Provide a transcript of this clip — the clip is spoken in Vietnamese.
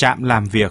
Trạm làm việc.